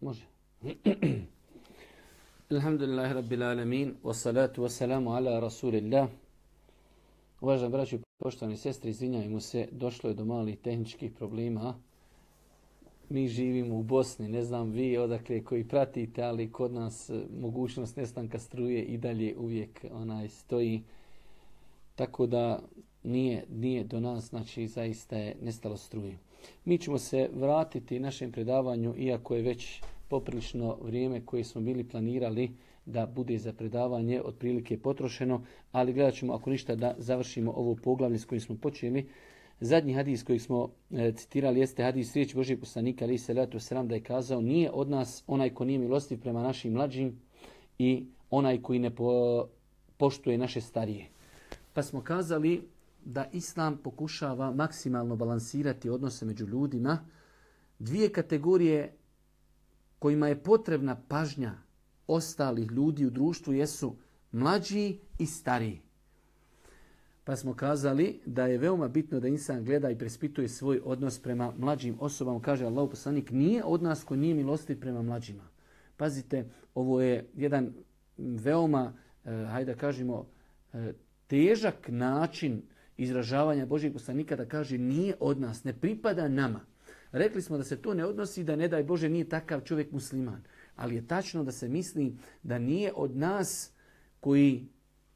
Može. Alhamdulillah rabbil alamin, wa salatu wa salamu ala rasulillah. Uvaženi braći i poštovani sestri, izvinjajmo se, došlo je do malih tehničkih problema. Mi živimo u Bosni, ne znam vi odakle koji pratite, ali kod nas e, mogućnost nestanka struje i dalje uvijek onaj stoji. Tako da nije, nije do nas, znači zaista je nestalo struje. Mi ćemo se vratiti našem predavanju, iako je već poprilično vrijeme koje smo bili planirali da bude za predavanje otprilike potrošeno, ali gledat ćemo ako ništa da završimo ovo poglavlje s kojim smo počeli. Zadnji hadis koji smo e, citirali jeste hadis riječ Božih poslanika ali se letu sram da je kazao nije od nas onaj ko nije milostiv prema našim mlađim i onaj koji ne po, poštuje naše starije. Pa smo kazali da Islam pokušava maksimalno balansirati odnose među ljudima. Dvije kategorije kojima je potrebna pažnja ostalih ljudi u društvu jesu mlađi i stariji. Pa smo kazali da je veoma bitno da insan gleda i prespituje svoj odnos prema mlađim osobama. Kaže Allah poslanik, nije od nas koji nije milostiv prema mlađima. Pazite, ovo je jedan veoma, eh, hajde da kažemo, eh, težak način izražavanja Božijeg poslanika da kaže nije od nas, ne pripada nama. Rekli smo da se to ne odnosi da ne daj Bože nije takav čovjek musliman. Ali je tačno da se misli da nije od nas koji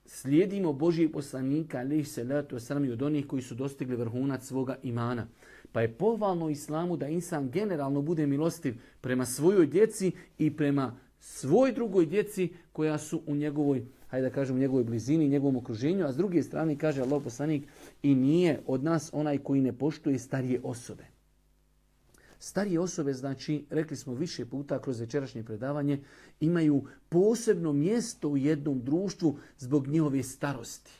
slijedimo Božijeg poslanika, ali se letu i od onih koji su dostigli vrhunac svoga imana. Pa je pohvalno islamu da insan generalno bude milostiv prema svojoj djeci i prema svoj drugoj djeci koja su u njegovoj, hajde da kažem, u njegovoj blizini, njegovom okruženju, a s druge strane kaže Allah poslanik i nije od nas onaj koji ne poštuje starije osobe. Starije osobe, znači, rekli smo više puta kroz večerašnje predavanje, imaju posebno mjesto u jednom društvu zbog njihove starosti,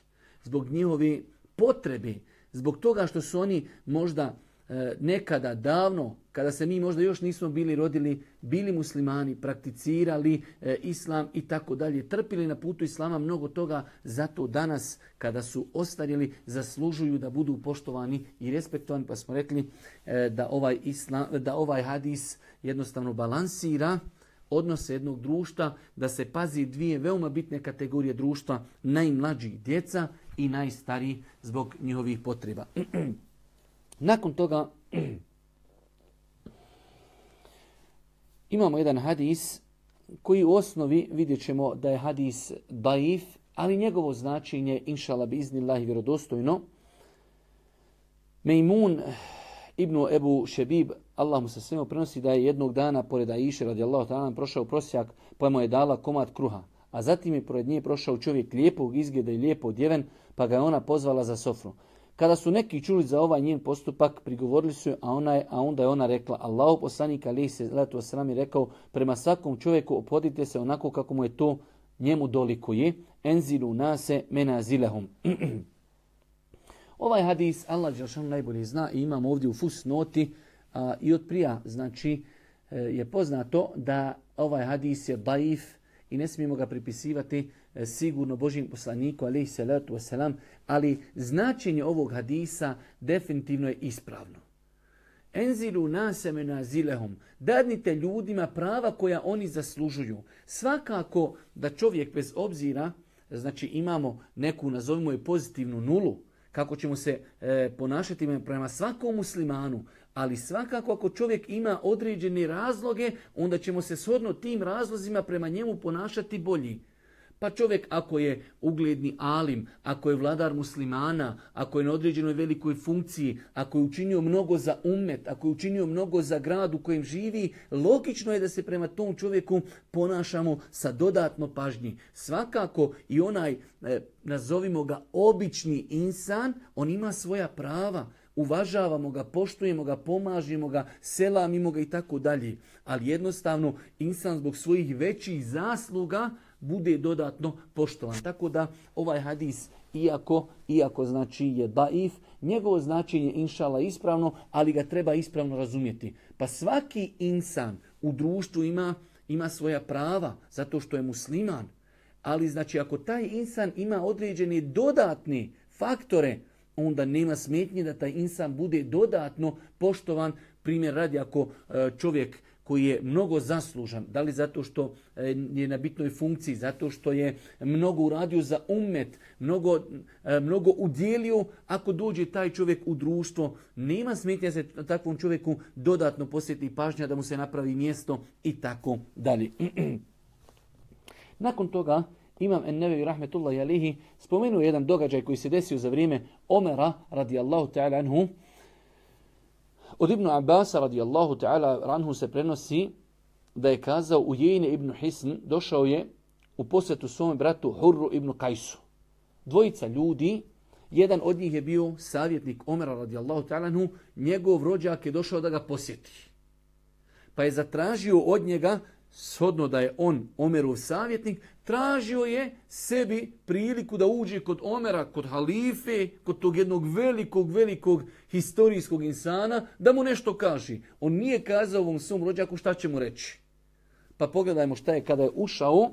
zbog njihove potrebe, zbog toga što su oni možda e, nekada davno, kada se mi možda još nismo bili rodili, bili muslimani, prakticirali e, islam i tako dalje, trpili na putu islama mnogo toga, zato danas kada su ostarjeli zaslužuju da budu poštovani i respektovani, pa smo rekli e, da, ovaj islam, da ovaj hadis jednostavno balansira odnose jednog društva, da se pazi dvije veoma bitne kategorije društva, najmlađi djeca i najstariji zbog njihovih potreba. Nakon toga imamo jedan hadis koji u osnovi vidjet ćemo da je hadis daif, ali njegovo značenje, inšala bi iznillahi vjerodostojno. Mejmun ibn Ebu Šebib, Allah mu se svema prenosi da je jednog dana pored Aisha radijallahu ta'ala prošao prosjak pa mu je dala komad kruha. A zatim je pored nje prošao čovjek lijepog izgleda i lijepo odjeven pa ga je ona pozvala za sofru. Kada su neki čuli za ovaj njen postupak, prigovorili su a, ona je, a onda je ona rekla, Allahu poslanik ali se letu je rekao, prema svakom čovjeku opodite se onako kako mu je to njemu dolikuje. Enzilu nase menazilehum. ovaj hadis Allah Đelšan najbolje zna i imamo ovdje u fus noti a, i od prija, znači e, je poznato da ovaj hadis je daif i ne smijemo ga pripisivati sigurno Božim poslaniku, alaihi salatu wasalam, ali značenje ovog hadisa definitivno je ispravno. Enzilu naseme nazilehum. Dadnite ljudima prava koja oni zaslužuju. Svakako da čovjek bez obzira, znači imamo neku, nazovimo je pozitivnu nulu, kako ćemo se e, ponašati prema svakom muslimanu, ali svakako ako čovjek ima određene razloge, onda ćemo se shodno tim razlozima prema njemu ponašati bolji. Pa čovjek ako je ugledni alim, ako je vladar muslimana, ako je na određenoj velikoj funkciji, ako je učinio mnogo za umet, ako je učinio mnogo za grad u kojem živi, logično je da se prema tom čovjeku ponašamo sa dodatno pažnji. Svakako i onaj, e, nazovimo ga obični insan, on ima svoja prava uvažavamo ga, poštujemo ga, pomažemo ga, selamimo ga i tako dalje. Ali jednostavno insan zbog svojih većih zasluga bude dodatno poštovan. Tako da ovaj hadis, iako, iako znači je daif, njegovo značenje inšala ispravno, ali ga treba ispravno razumjeti. Pa svaki insan u društvu ima, ima svoja prava, zato što je musliman. Ali znači ako taj insan ima određene dodatne faktore, onda nema smetnje da taj insan bude dodatno poštovan. Primjer radi ako e, čovjek koji je mnogo zaslužan, da li zato što e, je na bitnoj funkciji, zato što je mnogo uradio za umet, mnogo, e, mnogo udjelio, ako dođe taj čovjek u društvo, nema smetnja se takvom čovjeku dodatno posjeti pažnja da mu se napravi mjesto i tako dalje. Nakon toga Imam Ennevi rahmetullahi alihi spomenuo jedan događaj koji se desio za vrijeme Omera radijallahu ta'ala anhu. Od Ibnu Abbasa radijallahu ta'ala anhu se prenosi da je kazao u Jejne ibn Hisn došao je u posjetu svome bratu Hurru ibn Kajsu. Dvojica ljudi, jedan od njih je bio savjetnik Omera radijallahu ta'ala njegov rođak je došao da ga posjeti. Pa je zatražio od njega shodno da je on Omerov savjetnik, tražio je sebi priliku da uđe kod Omera, kod halife, kod tog jednog velikog, velikog historijskog insana, da mu nešto kaži. On nije kazao ovom svom rođaku šta će mu reći. Pa pogledajmo šta je kada je ušao.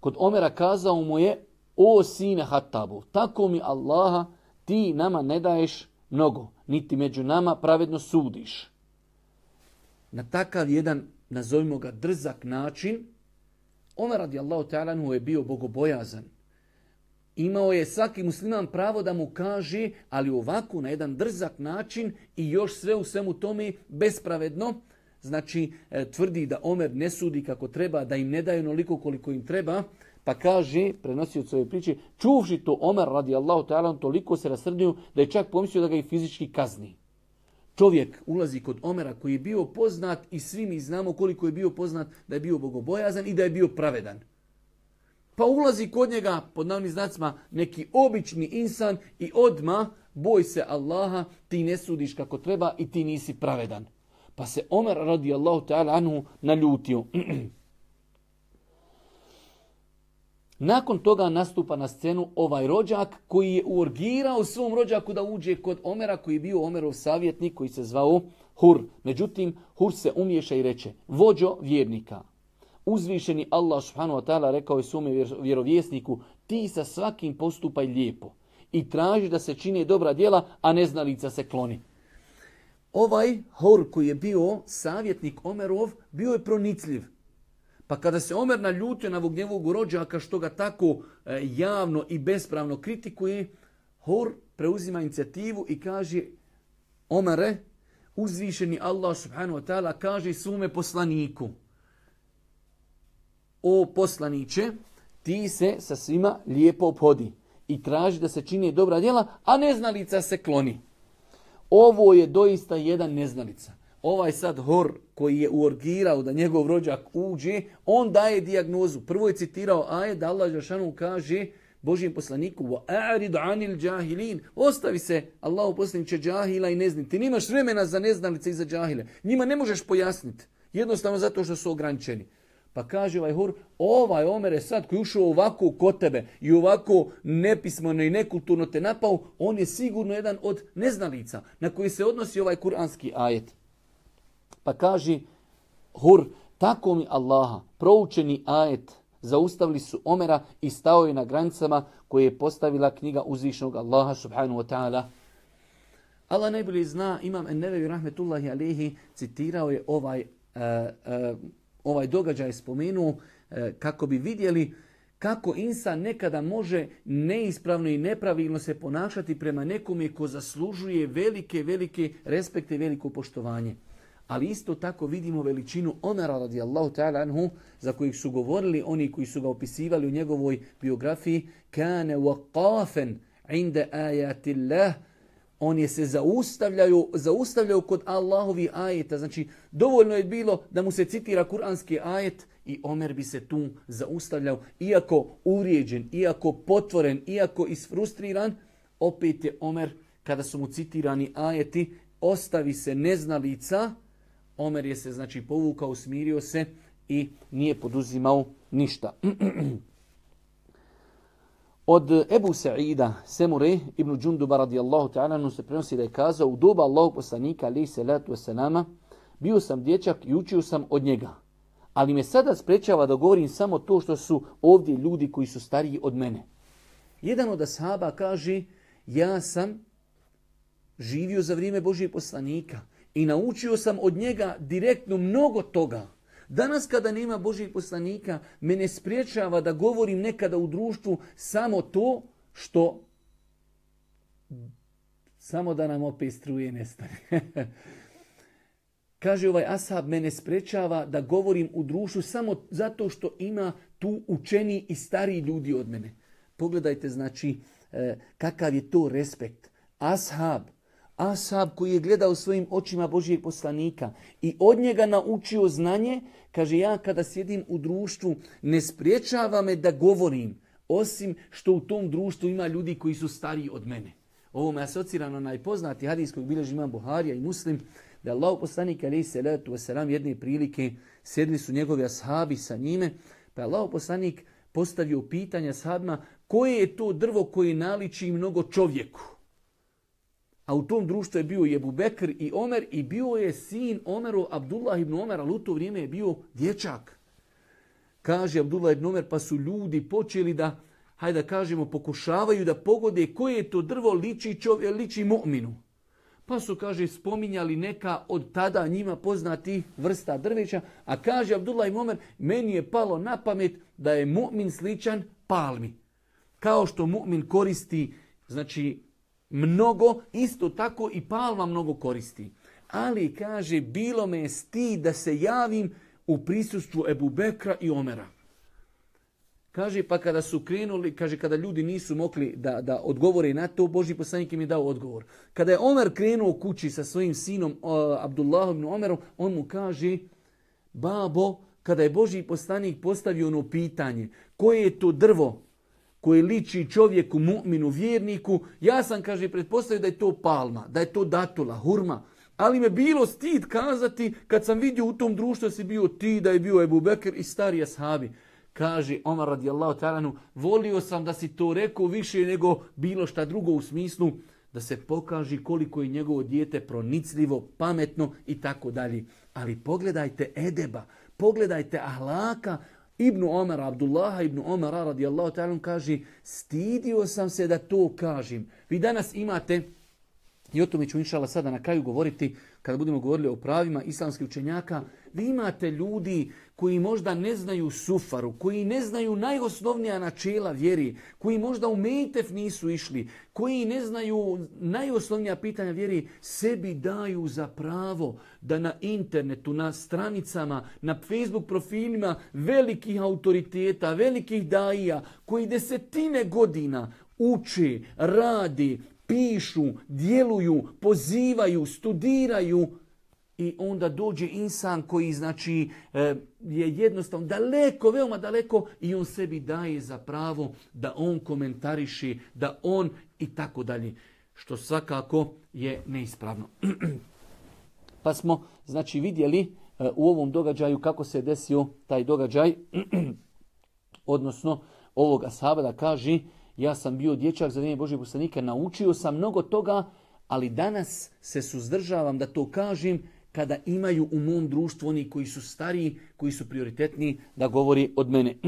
Kod Omera kazao mu je, o sine Hatabu, tako mi Allaha, ti nama ne daješ mnogo, niti među nama pravedno sudiš na takav jedan, nazovimo ga, drzak način, Omer radijallahu ta'ala je bio bogobojazan. Imao je svaki musliman pravo da mu kaže, ali ovako na jedan drzak način i još sve u svemu tome bespravedno, znači e, tvrdi da Omer ne sudi kako treba, da im ne daje onoliko koliko im treba, pa kaže, prenosi od svoje priče, čuvši to Omer radijallahu ta'ala toliko se rasrdio da je čak pomislio da ga i fizički kazni čovjek ulazi kod Omera koji je bio poznat i svi mi znamo koliko je bio poznat da je bio bogobojazan i da je bio pravedan. Pa ulazi kod njega, pod navnim znacima, neki obični insan i odma boj se Allaha, ti ne sudiš kako treba i ti nisi pravedan. Pa se Omer radijallahu ta'ala anhu naljutio. Nakon toga nastupa na scenu ovaj rođak koji je urgirao svom rođaku da uđe kod Omera koji je bio Omerov savjetnik koji se zvao Hur. Međutim, Hur se umješa i reče, vođo vjernika, uzvišeni Allah subhanahu wa ta'ala rekao je svome vjerovjesniku, ti sa svakim postupaj lijepo i traži da se čine dobra djela, a neznalica se kloni. Ovaj Hur koji je bio savjetnik Omerov bio je pronicljiv. Pa kada se Omer naljutio na ovog njegovog rođaka što ga tako e, javno i bespravno kritikuje, Hor preuzima inicijativu i kaže Omere, uzvišeni Allah subhanahu wa ta'ala kaže svome poslaniku O poslaniće, ti se sa svima lijepo obhodi i traži da se čini dobra djela, a neznalica se kloni. Ovo je doista jedan neznalica ovaj sad hor koji je uorgirao da njegov rođak uđe, on daje dijagnozu. Prvo je citirao aje da Allah Žešanu kaže Božijem poslaniku anil džahilin. Ostavi se, Allahu poslaniće, džahila i nezni. Ti nimaš vremena za neznalice i za džahile. Njima ne možeš pojasniti. Jednostavno zato što su ograničeni. Pa kaže ovaj hur, ovaj Omer je sad koji ušao ovako kod tebe i ovako nepismeno i nekulturno te napao, on je sigurno jedan od neznalica na koji se odnosi ovaj kuranski ajet. Pa kaže Hur, tako mi Allaha, proučeni ajet, zaustavili su Omera i stao je na granicama koje je postavila knjiga uzvišnog Allaha subhanahu wa ta'ala. Allah najbolje zna, imam Ennevevi rahmetullahi alihi, citirao je ovaj, uh, uh, ovaj događaj, spomenuo uh, kako bi vidjeli kako insan nekada može neispravno i nepravilno se ponašati prema nekome ko zaslužuje velike, velike respekte i veliko poštovanje. Ali isto tako vidimo veličinu Omera radijallahu ta'ala anhu za kojih su govorili oni koji su ga opisivali u njegovoj biografiji kane waqafen inda ayatillah on je se zaustavljaju, zaustavljaju kod Allahovi ajeta. Znači, dovoljno je bilo da mu se citira kuranski ajet i Omer bi se tu zaustavljao. Iako urijeđen, iako potvoren, iako isfrustriran, opet je Omer, kada su mu citirani ajeti, ostavi se neznalica, Omer je se znači povukao, smirio se i nije poduzimao ništa. Od Ebu Sa'ida Semure ibn Džunduba radijallahu ta'ala se prenosi da je kazao u doba Allahog poslanika ali se letu wasalama bio sam dječak i učio sam od njega. Ali me sada sprečava da govorim samo to što su ovdje ljudi koji su stariji od mene. Jedan od ashaba kaže ja sam živio za vrijeme Božije poslanika i naučio sam od njega direktno mnogo toga. Danas kada nema Božih poslanika, mene spriječava da govorim nekada u društvu samo to što samo da nam opet struje nestane. Kaže ovaj ashab, mene sprečava da govorim u društvu samo zato što ima tu učeni i stariji ljudi od mene. Pogledajte znači e, kakav je to respekt. Ashab, ashab koji je gledao svojim očima Božijeg poslanika i od njega naučio znanje, kaže ja kada sjedim u društvu ne spriječava me da govorim, osim što u tom društvu ima ljudi koji su stariji od mene. Ovo me asocira na najpoznati hadis kojeg bilježi imam Buharija i Muslim, da Allah poslanik alaih salatu wasalam jedne prilike sjedli su njegovi ashabi sa njime, pa je Allah poslanik postavio pitanja ashabima koje je to drvo koje naliči mnogo čovjeku. A u tom društvu je bio Jebu Bekr i Omer i bio je sin Omeru Abdullah ibn Omer, ali u to vrijeme je bio dječak. Kaže Abdullah ibn Omer, pa su ljudi počeli da, hajde da kažemo, pokušavaju da pogode koje je to drvo liči, čovje, liči mu'minu. Pa su, kaže, spominjali neka od tada njima poznati vrsta drveća, a kaže Abdullah ibn Omer, meni je palo na pamet da je mu'min sličan palmi. Kao što mu'min koristi, znači, mnogo, isto tako i palma mnogo koristi. Ali, kaže, bilo me je stid da se javim u prisustvu Ebu Bekra i Omera. Kaže, pa kada su krenuli, kaže, kada ljudi nisu mogli da, da odgovore na to, Boži poslanik im je dao odgovor. Kada je Omer krenuo kući sa svojim sinom uh, Abdullahom ibn Omerom, on mu kaže, babo, kada je Boži poslanik postavio ono pitanje, koje je to drvo koje liči čovjeku, mu'minu, vjerniku, ja sam, kaže, pretpostavio da je to palma, da je to datula, hurma. Ali me bilo stid kazati kad sam vidio u tom društvu da si bio ti, da je bio Ebu Bekr i stari ashabi. Kaže Omar radijallahu ta'alanu, volio sam da si to rekao više nego bilo šta drugo u smislu da se pokaži koliko je njegovo dijete pronicljivo, pametno i tako dalje. Ali pogledajte edeba, pogledajte ahlaka Ibnu Omar, Abdullaha ibn Omar radijallahu ta'ala kaže stidio sam se da to kažem. Vi danas imate, i o tome ću inšala sada na kraju govoriti, kada budemo govorili o pravima islamskih učenjaka, vi imate ljudi koji možda ne znaju sufaru, koji ne znaju najosnovnija načela vjeri, koji možda u Mejtef nisu išli, koji ne znaju najosnovnija pitanja vjeri, sebi daju za pravo da na internetu, na stranicama, na Facebook profilima velikih autoriteta, velikih daija, koji desetine godina uče, radi, pišu, djeluju, pozivaju, studiraju, i onda dođe insan koji znači e, je jednostavno daleko, veoma daleko i on sebi daje za pravo da on komentariši, da on i tako dalje. Što svakako je neispravno. pa smo znači vidjeli e, u ovom događaju kako se desio taj događaj, odnosno ovoga sahaba da kaže ja sam bio dječak za vrijeme Božeg poslanika, naučio sam mnogo toga, ali danas se suzdržavam da to kažem kada imaju u mom društvu oni koji su stariji, koji su prioritetni da govori od mene.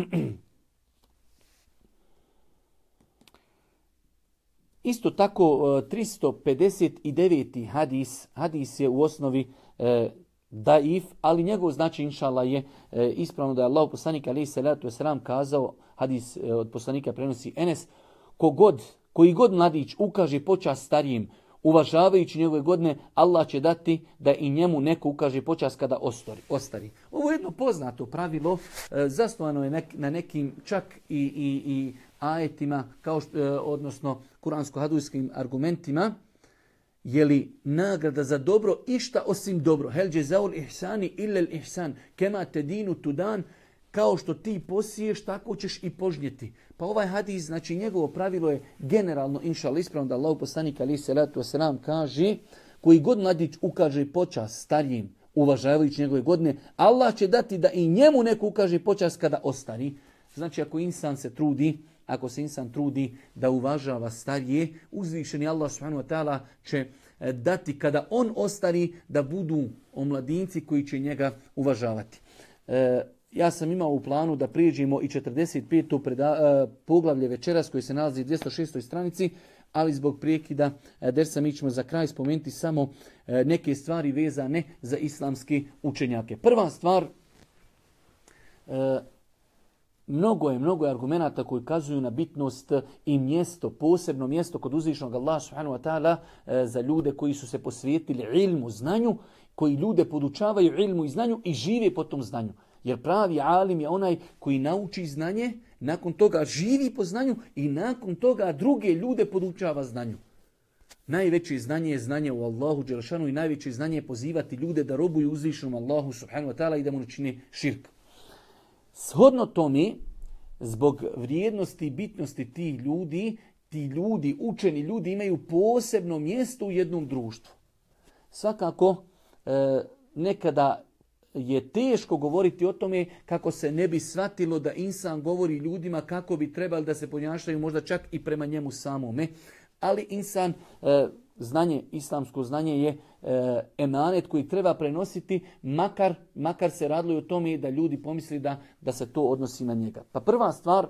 Isto tako 359. E, hadis, hadis je u osnovi e, daif, ali njegov znači inšala je e, ispravno da je Allah poslanik ali se letu sram kazao, hadis e, od poslanika prenosi Enes, kogod, koji god mladić ukaže počas starijim, uvažavajući njegove godine, Allah će dati da i njemu neko ukaže počas kada ostari. Ovo je jedno poznato pravilo, e, zasnovano je na nekim čak i, i, i ajetima, kao što, e, odnosno kuransko-hadujskim argumentima, je li nagrada za dobro išta osim dobro? Hel džezaul ihsani illel ihsan, kema dinu tudan, kao što ti posiješ, tako ćeš i požnjeti. Pa ovaj hadis, znači njegovo pravilo je generalno, inšal ispravno da Allah poslanik ali se wasalam kaže, koji god mladić ukaže počas starijim, uvažavajući njegove godine, Allah će dati da i njemu neko ukaže počas kada ostari. Znači ako insan se trudi, ako se insan trudi da uvažava starije, uzvišeni Allah subhanahu wa ta'ala će e, dati kada on ostari da budu omladinci koji će njega uvažavati. E, ja sam imao u planu da prijeđemo i 45. Preda, uh, poglavlje večeras koji se nalazi u 206. stranici, ali zbog prijekida e, dersa mi ćemo za kraj spomenuti samo e, neke stvari vezane za islamske učenjake. Prva stvar, e, Mnogo je, mnogo je argumenata koji kazuju na bitnost i mjesto, posebno mjesto kod uzvišnog Allah subhanahu wa ta'ala za ljude koji su se posvijetili ilmu, znanju, koji ljude podučavaju ilmu i znanju i žive po tom znanju. Jer pravi alim je onaj koji nauči znanje, nakon toga živi po znanju i nakon toga druge ljude podučava znanju. Najveće znanje je znanje u Allahu Đelšanu i najveće znanje je pozivati ljude da robuju uzvišenom Allahu subhanahu wa ta'ala i da mu načine širk. Shodno tome, zbog vrijednosti i bitnosti tih ljudi, ti ljudi, učeni ljudi imaju posebno mjesto u jednom društvu. Svakako, e, nekada je teško govoriti o tome kako se ne bi shvatilo da insan govori ljudima kako bi trebali da se ponašaju možda čak i prema njemu samome. Ali insan, e, znanje, islamsko znanje je e, emanet koji treba prenositi, makar, makar se radilo o tome da ljudi pomisli da, da se to odnosi na njega. Pa prva stvar,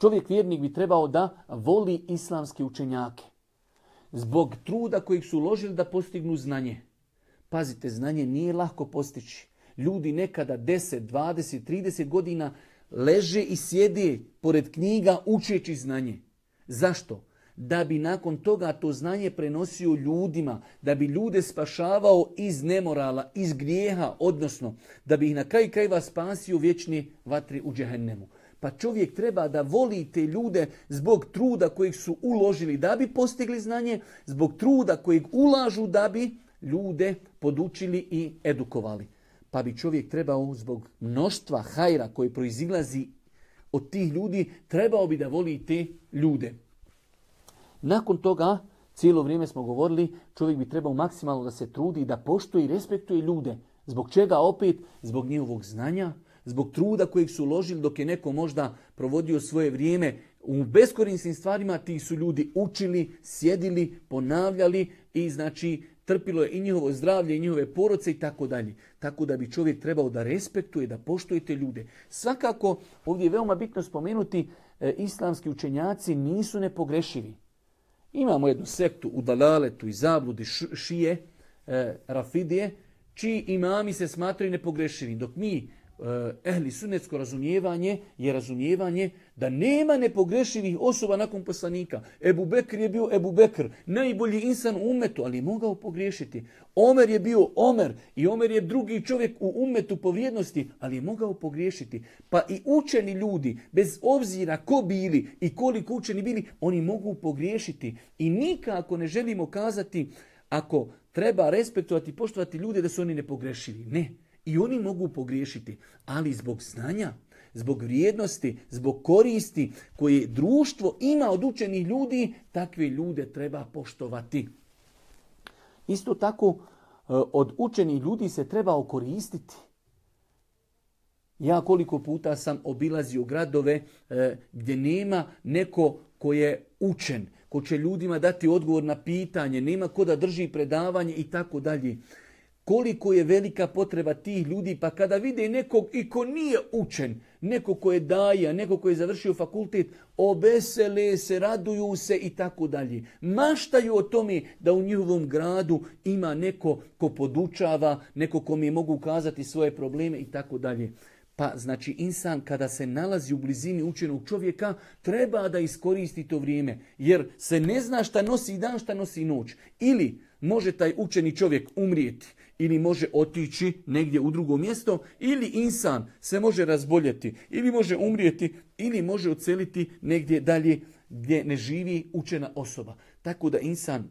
čovjek vjernik bi trebao da voli islamske učenjake. Zbog truda kojeg su uložili da postignu znanje. Pazite, znanje nije lako postići. Ljudi nekada 10, 20, 30 godina leže i sjede pored knjiga učeći znanje. Zašto? Da bi nakon toga to znanje prenosio ljudima, da bi ljude spašavao iz nemorala, iz grijeha, odnosno da bi ih na kraj krajeva spasio vječni vatri u džehennemu. Pa čovjek treba da voli te ljude zbog truda kojeg su uložili da bi postigli znanje, zbog truda kojeg ulažu da bi ljude podučili i edukovali. Pa bi čovjek trebao zbog mnoštva hajra koji proizilazi od tih ljudi, trebao bi da voli te ljude. Nakon toga, cijelo vrijeme smo govorili, čovjek bi trebao maksimalno da se trudi, da poštuje i respektuje ljude. Zbog čega opet? Zbog njihovog znanja, zbog truda kojeg su uložili dok je neko možda provodio svoje vrijeme u beskorisnim stvarima, ti su ljudi učili, sjedili, ponavljali i znači trpilo je i njihovo zdravlje i njihove poroce i tako dalje. Tako da bi čovjek trebao da respektuje, da poštuje te ljude. Svakako, ovdje je veoma bitno spomenuti, e, islamski učenjaci nisu nepogrešivi. Imamo jednu sektu u Dalaletu i Zabludi šije, e, Rafidije, čiji imami se smatraju nepogrešivi. Dok mi ehli sunetsko razumijevanje je razumijevanje da nema nepogrešivih osoba nakon poslanika. Ebu Bekr je bio Ebu Bekr, najbolji insan u umetu, ali je mogao pogriješiti. Omer je bio Omer i Omer je drugi čovjek u umetu po vrijednosti, ali je mogao pogriješiti. Pa i učeni ljudi, bez obzira ko bili i koliko učeni bili, oni mogu pogriješiti. I nikako ne želimo kazati ako treba respektovati i poštovati ljude da su oni nepogrešivi. Ne. I oni mogu pogriješiti, ali zbog znanja, zbog vrijednosti, zbog koristi koje društvo ima od učenih ljudi, takve ljude treba poštovati. Isto tako, e, od učenih ljudi se treba okoristiti. Ja koliko puta sam obilazio gradove e, gdje nema neko ko je učen, ko će ljudima dati odgovor na pitanje, nema ko da drži predavanje i tako dalje koliko je velika potreba tih ljudi, pa kada vide nekog i ko nije učen, neko ko je daja, neko ko je završio fakultet, obesele se, raduju se i tako dalje. Maštaju o tome da u njihovom gradu ima neko ko podučava, neko ko mi mogu ukazati svoje probleme i tako dalje. Pa znači insan kada se nalazi u blizini učenog čovjeka treba da iskoristi to vrijeme jer se ne zna šta nosi dan, šta nosi noć. Ili može taj učeni čovjek umrijeti ili može otići negdje u drugo mjesto, ili insan se može razboljeti, ili može umrijeti, ili može oceliti negdje dalje gdje ne živi učena osoba. Tako da insan,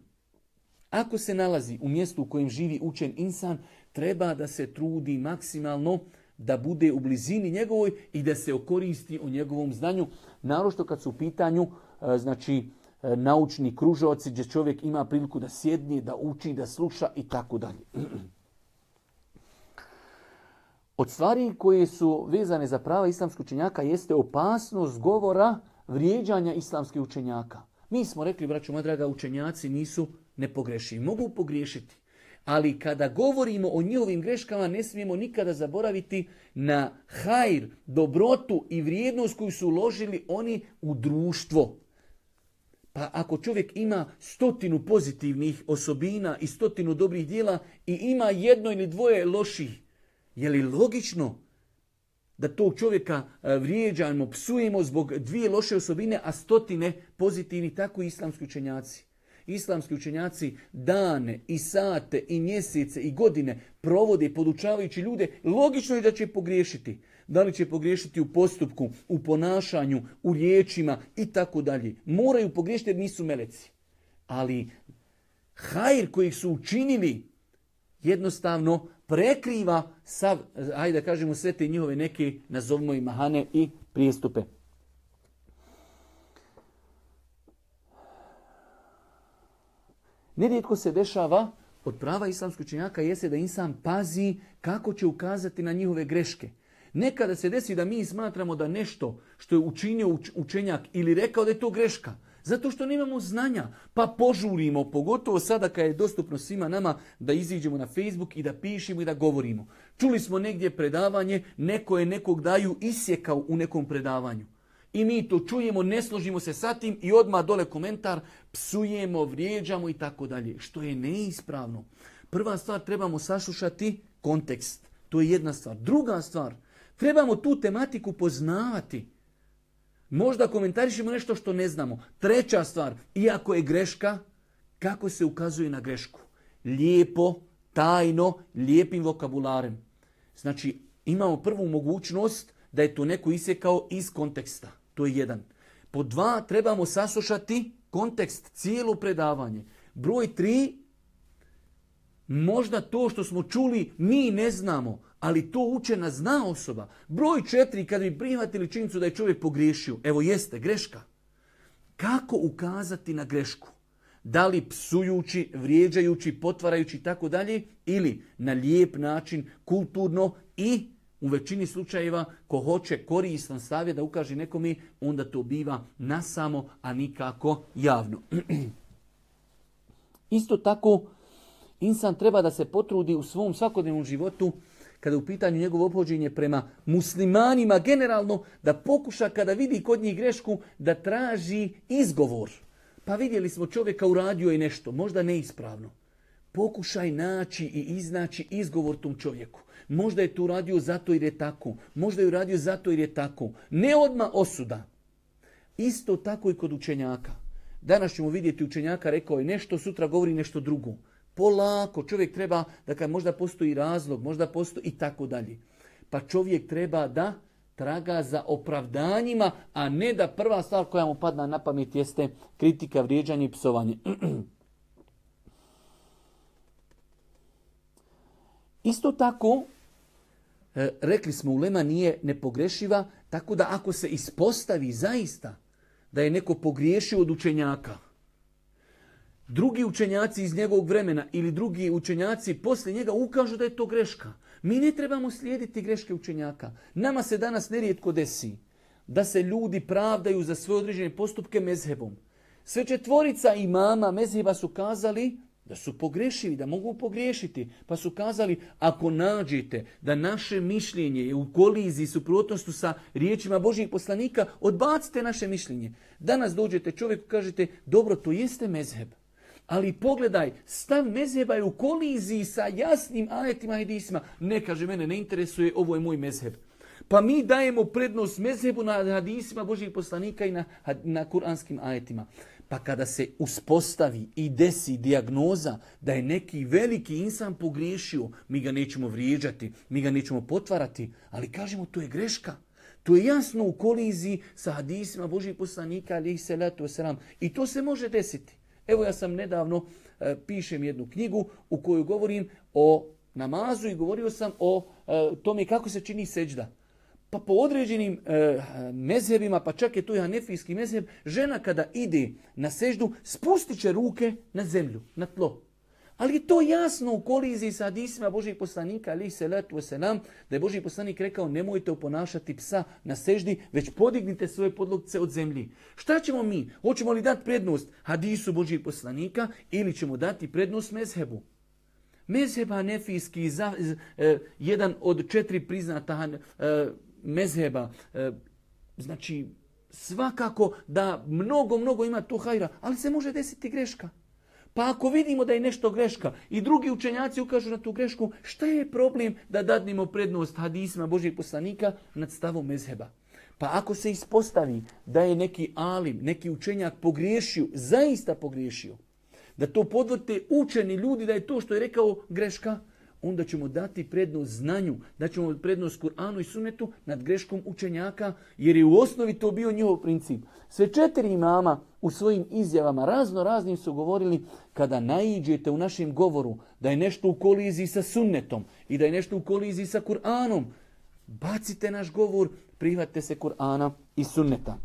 ako se nalazi u mjestu u kojem živi učen insan, treba da se trudi maksimalno da bude u blizini njegovoj i da se okoristi o njegovom znanju, naročito kad su u pitanju e, znači, e, naučni kružoci gdje čovjek ima priliku da sjedni, da uči, da sluša i tako dalje. Od stvari koje su vezane za prava islamskih učenjaka jeste opasnost govora vrijeđanja islamskih učenjaka. Mi smo rekli, braću moja draga, učenjaci nisu nepogrešivi. Mogu pogriješiti. Ali kada govorimo o njihovim greškama, ne smijemo nikada zaboraviti na hajr, dobrotu i vrijednost koju su uložili oni u društvo. Pa ako čovjek ima stotinu pozitivnih osobina i stotinu dobrih dijela i ima jedno ili dvoje loših, je li logično da tog čovjeka e, vrijeđamo, psujemo zbog dvije loše osobine, a stotine pozitivnih, tako i islamski učenjaci. Islamski učenjaci dane i sate i mjesece i godine provode podučavajući ljude, logično je da će pogriješiti. Da li će pogriješiti u postupku, u ponašanju, u riječima i tako dalje. Moraju pogriješiti jer nisu meleci. Ali hajr koji su učinili jednostavno prekriva sav, ajde da kažemo sve te njihove neke, nazovimo i mahane i prijestupe. Nerijetko se dešava od prava islamskog učenjaka jeste da insan pazi kako će ukazati na njihove greške. Nekada se desi da mi smatramo da nešto što je učinio učenjak ili rekao da je to greška. Zato što nemamo znanja, pa požurimo, pogotovo sada kad je dostupno svima nama da iziđemo na Facebook i da pišemo i da govorimo. Čuli smo negdje predavanje, neko je nekog daju isjekao u nekom predavanju. I mi to čujemo, ne složimo se sa tim i odmah dole komentar, psujemo, vrijeđamo i tako dalje. Što je neispravno. Prva stvar trebamo sašušati kontekst. To je jedna stvar. Druga stvar, trebamo tu tematiku poznavati. Možda komentarišemo nešto što ne znamo. Treća stvar, iako je greška, kako se ukazuje na grešku? Lijepo, tajno, lijepim vokabularem. Znači, imamo prvu mogućnost da je to neko isjekao iz konteksta. To je jedan. Po dva, trebamo saslušati kontekst, cijelo predavanje. Broj tri, možda to što smo čuli mi ne znamo, ali to učena zna osoba. Broj četiri, kad bi prihvatili činjenicu da je čovjek pogriješio, evo jeste, greška. Kako ukazati na grešku? Da li psujući, vrijeđajući, potvarajući i tako dalje, ili na lijep način, kulturno i u većini slučajeva ko hoće koristan savjet da ukaže nekome, onda to biva nasamo, a nikako javno. Isto tako, insan treba da se potrudi u svom svakodnevnom životu kada je u pitanju njegovo obhođenje prema muslimanima generalno, da pokuša kada vidi kod njih grešku da traži izgovor. Pa vidjeli smo čovjeka uradio i nešto, možda neispravno. Pokušaj naći i iznaći izgovor tom čovjeku. Možda je to uradio zato jer je tako. Možda je uradio zato jer je tako. Ne odma osuda. Isto tako i kod učenjaka. Danas ćemo vidjeti učenjaka rekao je nešto, sutra govori nešto drugo. Polako, čovjek treba, da kad možda postoji razlog, možda postoji i tako dalje. Pa čovjek treba da traga za opravdanjima, a ne da prva stvar koja mu padna na pamet jeste kritika, vrijeđanje i psovanje. Isto tako, e, rekli smo, ulema nije nepogrešiva, tako da ako se ispostavi zaista da je neko pogriješio od učenjaka, drugi učenjaci iz njegovog vremena ili drugi učenjaci poslije njega ukažu da je to greška. Mi ne trebamo slijediti greške učenjaka. Nama se danas nerijetko desi da se ljudi pravdaju za svoje određene postupke mezhebom. Sve četvorica imama mezheba su kazali da su pogrešivi, da mogu pogriješiti. Pa su kazali, ako nađete da naše mišljenje je u koliziji, suprotnostu sa riječima Božih poslanika, odbacite naše mišljenje. Danas dođete čovjeku kažete, dobro, to jeste mezheb. Ali pogledaj, stav mezheba je u koliziji sa jasnim ajetima i hadisima. Ne, kaže, mene ne interesuje, ovo je moj mezheb. Pa mi dajemo prednost mezhebu na hadisima Božih poslanika i na, na kuranskim ajetima. Pa kada se uspostavi i desi dijagnoza da je neki veliki insan pogriješio, mi ga nećemo vrijeđati, mi ga nećemo potvarati, ali kažemo to je greška. To je jasno u koliziji sa hadisima Božih poslanika, ali letu I to se može desiti. Evo ja sam nedavno, e, pišem jednu knjigu u kojoj govorim o namazu i govorio sam o e, tome kako se čini seđda. Pa po određenim e, mezhebima, pa čak je to i hanefijski mezheb, žena kada ide na seždu, spustit će ruke na zemlju, na tlo. Ali je to jasno u koliziji sa hadisima Božih poslanika, ali se letu nam, da je Božji poslanik rekao nemojte oponašati psa na seždi, već podignite svoje podlogce od zemlji. Šta ćemo mi? Hoćemo li dati prednost hadisu Božih poslanika ili ćemo dati prednost mezhebu? Mezheb hanefijski, za, e, jedan od četiri priznata e, mezheba, e, znači svakako da mnogo, mnogo ima tu hajra, ali se može desiti greška. Pa ako vidimo da je nešto greška i drugi učenjaci ukažu na tu grešku, šta je problem da dadnimo prednost hadisma Božih poslanika nad stavom mezheba? Pa ako se ispostavi da je neki alim, neki učenjak pogriješio, zaista pogriješio, da to podvrte učeni ljudi da je to što je rekao greška, onda ćemo dati prednost znanju, da ćemo prednost Kur'anu i Sunetu nad greškom učenjaka, jer je u osnovi to bio njihov princip. Sve četiri imama u svojim izjavama razno raznim su govorili kada naiđete u našem govoru da je nešto u koliziji sa sunnetom i da je nešto u koliziji sa Kur'anom, bacite naš govor, prihvatite se Kur'ana i sunneta.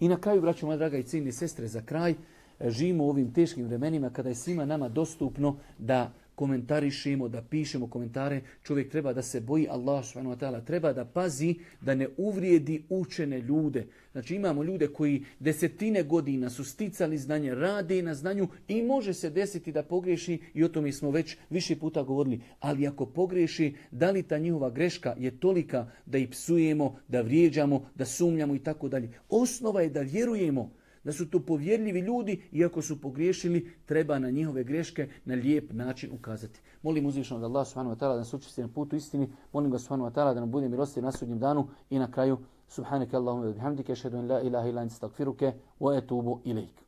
I na kraju, braću moja draga i ciljni sestre, za kraj, živimo u ovim teškim vremenima kada je svima nama dostupno da komentarišemo, da pišemo komentare. Čovjek treba da se boji Allah subhanahu treba da pazi da ne uvrijedi učene ljude. Znači imamo ljude koji desetine godina su sticali znanje, rade na znanju i može se desiti da pogriješi i o tome smo već više puta govorili. Ali ako pogriješi, da li ta njihova greška je tolika da ih psujemo, da vrijeđamo, da sumnjamo i tako dalje. Osnova je da vjerujemo da su to povjerljivi ljudi, iako su pogriješili, treba na njihove greške na lijep način ukazati. Molim uzvišenog Allah subhanahu wa ta'ala da nas učesti na putu istini, molim ga subhanahu wa ta'ala da nam bude milostiv na sudnjem danu i na kraju subhanaka Allahumma wa bihamdika ashhadu an la ilaha illa anta astaghfiruka wa atubu ilaik.